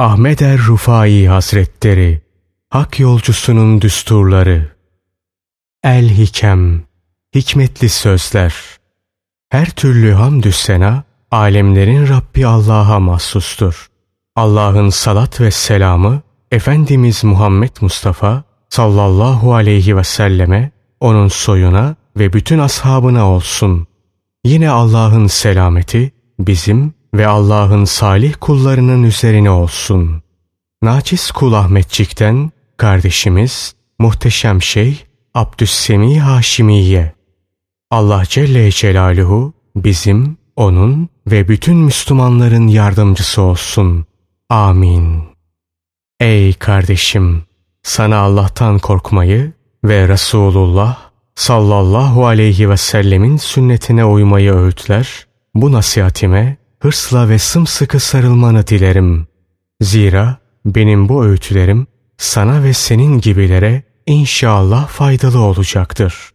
Ahmet er Rufai Hazretleri Hak yolcusunun düsturları El Hikem Hikmetli sözler Her türlü hamdü sena alemlerin Rabbi Allah'a mahsustur. Allah'ın salat ve selamı Efendimiz Muhammed Mustafa sallallahu aleyhi ve selleme, onun soyuna ve bütün ashabına olsun. Yine Allah'ın selameti bizim ve Allah'ın salih kullarının üzerine olsun. Naçiz kul Ahmetçik'ten kardeşimiz muhteşem şey Abdüssemi Haşimiye. Allah Celle Celaluhu bizim, onun ve bütün Müslümanların yardımcısı olsun. Amin. Ey kardeşim! Sana Allah'tan korkmayı ve Resulullah sallallahu aleyhi ve sellemin sünnetine uymayı öğütler, bu nasihatime hırsla ve sımsıkı sarılmanı dilerim. Zira benim bu öğütlerim sana ve senin gibilere inşallah faydalı olacaktır.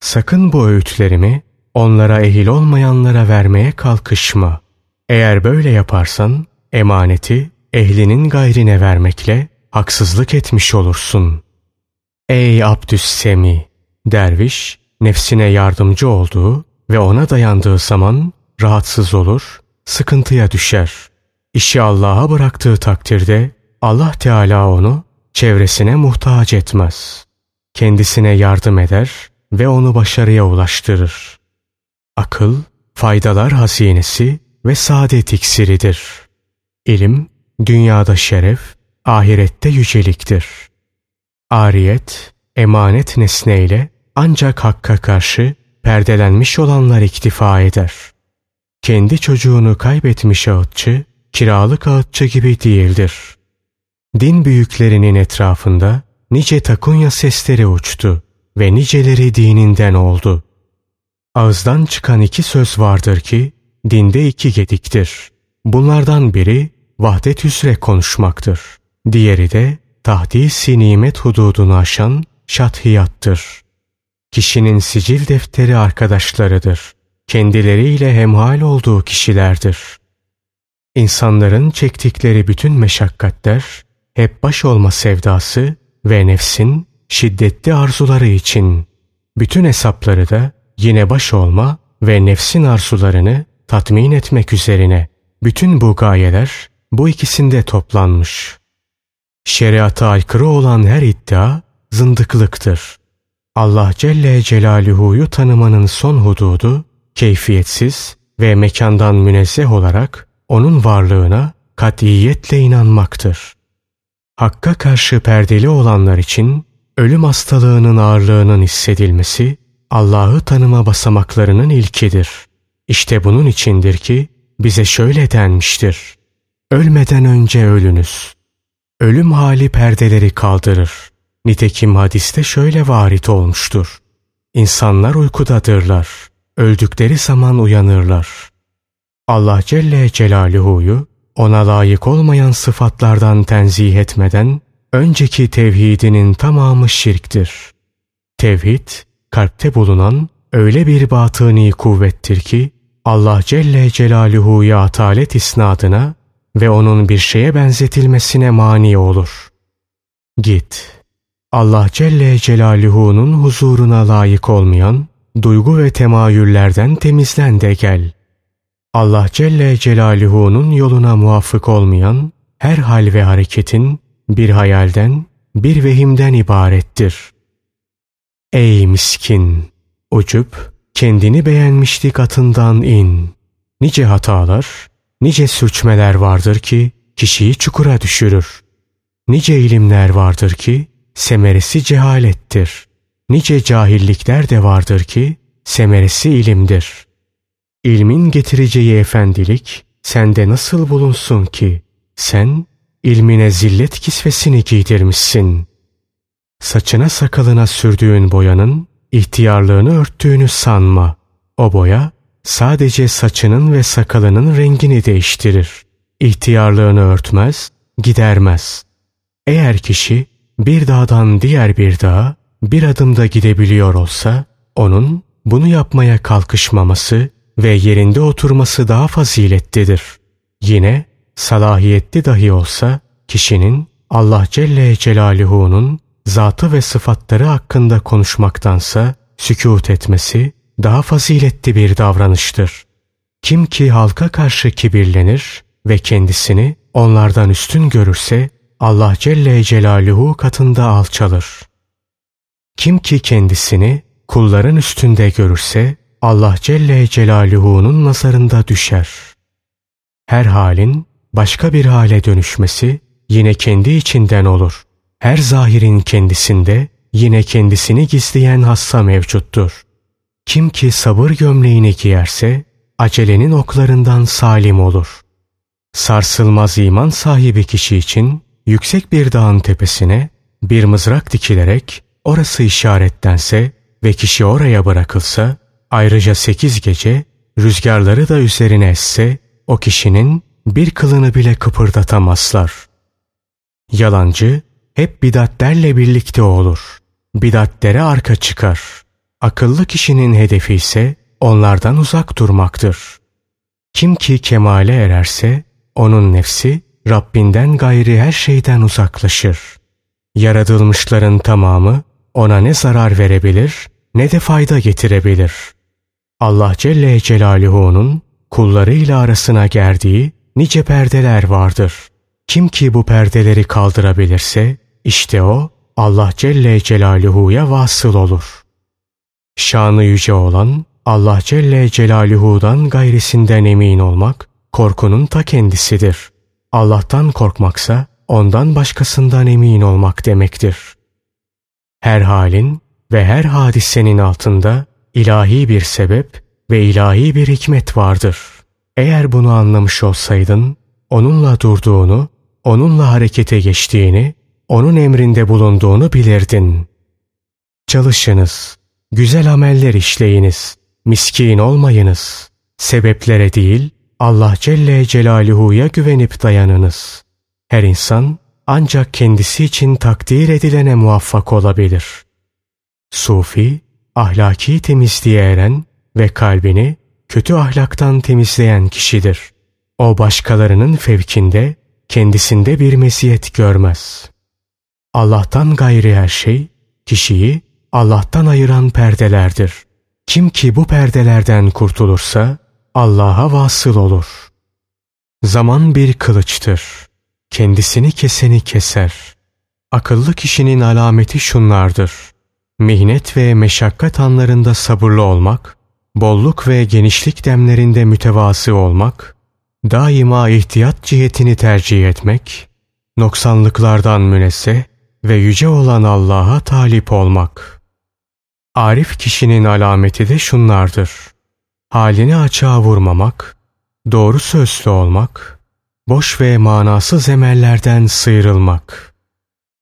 Sakın bu öğütlerimi onlara ehil olmayanlara vermeye kalkışma. Eğer böyle yaparsan emaneti ehlinin gayrine vermekle haksızlık etmiş olursun. Ey Abdüssemi! Derviş, nefsine yardımcı olduğu ve ona dayandığı zaman rahatsız olur, sıkıntıya düşer. İşi Allah'a bıraktığı takdirde Allah Teala onu çevresine muhtaç etmez. Kendisine yardım eder ve onu başarıya ulaştırır. Akıl, faydalar hazinesi ve saadet iksiridir. İlim, dünyada şeref, ahirette yüceliktir. Ariyet, emanet nesneyle ancak hakka karşı perdelenmiş olanlar iktifa eder. Kendi çocuğunu kaybetmiş ağıtçı, kiralık ağıtçı gibi değildir. Din büyüklerinin etrafında nice takunya sesleri uçtu ve niceleri dininden oldu. Ağızdan çıkan iki söz vardır ki, dinde iki gediktir. Bunlardan biri vahdet üzere konuşmaktır. Diğeri de tahdisi nimet hududunu aşan şathiyattır. Kişinin sicil defteri arkadaşlarıdır. Kendileriyle hemhal olduğu kişilerdir. İnsanların çektikleri bütün meşakkatler hep baş olma sevdası ve nefsin şiddetli arzuları için. Bütün hesapları da yine baş olma ve nefsin arzularını tatmin etmek üzerine. Bütün bu gayeler bu ikisinde toplanmış. Şeriata aykırı olan her iddia zındıklıktır. Allah Celle Celaluhu'yu tanımanın son hududu keyfiyetsiz ve mekandan münezzeh olarak onun varlığına katiyetle inanmaktır. Hakka karşı perdeli olanlar için ölüm hastalığının ağırlığının hissedilmesi Allah'ı tanıma basamaklarının ilkidir. İşte bunun içindir ki bize şöyle denmiştir. Ölmeden önce ölünüz. Ölüm hali perdeleri kaldırır. Nitekim hadiste şöyle varit olmuştur. İnsanlar uykudadırlar. Öldükleri zaman uyanırlar. Allah Celle Celaluhu'yu ona layık olmayan sıfatlardan tenzih etmeden önceki tevhidinin tamamı şirktir. Tevhid, kalpte bulunan öyle bir batıni kuvvettir ki Allah Celle Celaluhu'ya atalet isnadına ve onun bir şeye benzetilmesine mani olur. Git. Allah Celle Celaluhu'nun huzuruna layık olmayan duygu ve temayüllerden temizlen de gel. Allah Celle Celaluhu'nun yoluna muvafık olmayan her hal ve hareketin bir hayalden, bir vehimden ibarettir. Ey miskin! Ucup, kendini beğenmişlik atından in. Nice hatalar, nice sürçmeler vardır ki kişiyi çukura düşürür. Nice ilimler vardır ki semeresi cehalettir. Nice cahillikler de vardır ki semeresi ilimdir. İlmin getireceği efendilik sende nasıl bulunsun ki sen ilmine zillet kisvesini giydirmişsin. Saçına sakalına sürdüğün boyanın ihtiyarlığını örttüğünü sanma. O boya sadece saçının ve sakalının rengini değiştirir. İhtiyarlığını örtmez, gidermez. Eğer kişi bir dağdan diğer bir dağa bir adımda gidebiliyor olsa, onun bunu yapmaya kalkışmaması ve yerinde oturması daha faziletlidir. Yine salahiyetli dahi olsa kişinin Allah Celle Celaluhu'nun zatı ve sıfatları hakkında konuşmaktansa sükut etmesi daha faziletli bir davranıştır. Kim ki halka karşı kibirlenir ve kendisini onlardan üstün görürse Allah Celle Celaluhu katında alçalır. Kim ki kendisini kulların üstünde görürse Allah Celle Celaluhu'nun nazarında düşer. Her halin başka bir hale dönüşmesi yine kendi içinden olur. Her zahirin kendisinde yine kendisini gizleyen hassa mevcuttur. Kim ki sabır gömleğini giyerse acelenin oklarından salim olur. Sarsılmaz iman sahibi kişi için yüksek bir dağın tepesine bir mızrak dikilerek orası işaretlense ve kişi oraya bırakılsa ayrıca sekiz gece rüzgarları da üzerine esse o kişinin bir kılını bile kıpırdatamazlar. Yalancı hep bidatlerle birlikte olur. Bidatlere arka çıkar. Akıllı kişinin hedefi ise onlardan uzak durmaktır. Kim ki kemale ererse onun nefsi Rabbinden gayri her şeyden uzaklaşır. Yaratılmışların tamamı ona ne zarar verebilir ne de fayda getirebilir. Allah Celle Celaluhu'nun kullarıyla arasına gerdiği nice perdeler vardır. Kim ki bu perdeleri kaldırabilirse işte o Allah Celle Celaluhu'ya vasıl olur. Şanı yüce olan Allah Celle Celaluhu'dan gayrisinden emin olmak korkunun ta kendisidir. Allah'tan korkmaksa ondan başkasından emin olmak demektir. Her halin ve her hadisenin altında ilahi bir sebep ve ilahi bir hikmet vardır. Eğer bunu anlamış olsaydın, onunla durduğunu, onunla harekete geçtiğini, onun emrinde bulunduğunu bilirdin. Çalışınız, güzel ameller işleyiniz, miskin olmayınız. Sebeplere değil, Allah Celle Celaluhu'ya güvenip dayanınız. Her insan ancak kendisi için takdir edilene muvaffak olabilir. Sufi, ahlaki temizliğe eren ve kalbini kötü ahlaktan temizleyen kişidir. O başkalarının fevkinde, kendisinde bir meziyet görmez. Allah'tan gayri her şey, kişiyi Allah'tan ayıran perdelerdir. Kim ki bu perdelerden kurtulursa, Allah'a vasıl olur. Zaman bir kılıçtır. Kendisini keseni keser. Akıllı kişinin alameti şunlardır. Mihnet ve meşakkat anlarında sabırlı olmak, bolluk ve genişlik demlerinde mütevası olmak, daima ihtiyat cihetini tercih etmek, noksanlıklardan münezzeh ve yüce olan Allah'a talip olmak. Arif kişinin alameti de şunlardır. Halini açığa vurmamak, doğru sözlü olmak, boş ve manasız emellerden sıyrılmak.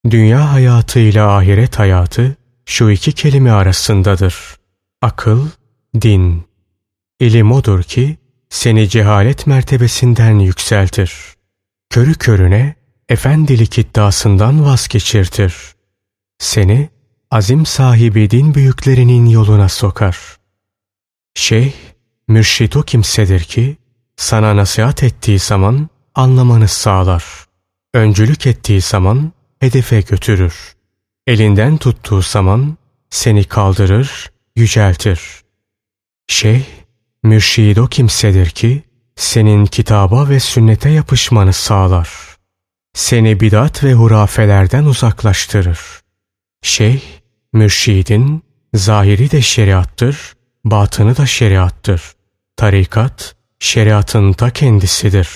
Dünya hayatı ile ahiret hayatı şu iki kelime arasındadır. Akıl, din. İlim odur ki seni cehalet mertebesinden yükseltir. Körü körüne efendilik iddiasından vazgeçirtir. Seni azim sahibi din büyüklerinin yoluna sokar. Şeyh, mürşit o kimsedir ki sana nasihat ettiği zaman anlamanı sağlar. Öncülük ettiği zaman hedefe götürür. Elinden tuttuğu zaman seni kaldırır, yüceltir. Şeyh, mürşid o kimsedir ki senin kitaba ve sünnete yapışmanı sağlar. Seni bidat ve hurafelerden uzaklaştırır. Şeyh, mürşidin zahiri de şeriattır, batını da şeriattır. Tarikat, şeriatın ta kendisidir.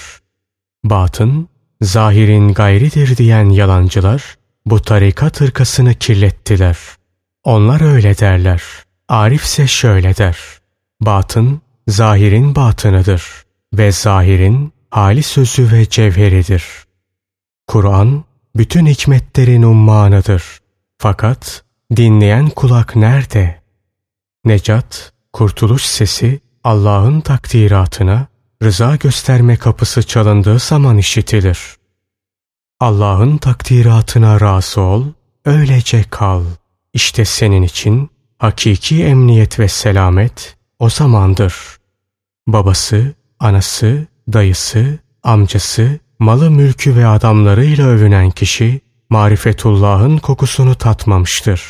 Batın, zahirin gayridir diyen yalancılar, bu tarikat hırkasını kirlettiler. Onlar öyle derler. Arif ise şöyle der. Batın, zahirin batınıdır ve zahirin hali sözü ve cevheridir. Kur'an, bütün hikmetlerin ummanıdır. Fakat dinleyen kulak nerede? Necat, kurtuluş sesi Allah'ın takdiratına rıza gösterme kapısı çalındığı zaman işitilir. Allah'ın takdiratına razı ol, öylece kal. İşte senin için hakiki emniyet ve selamet o zamandır. Babası, anası, dayısı, amcası, malı mülkü ve adamlarıyla övünen kişi marifetullah'ın kokusunu tatmamıştır.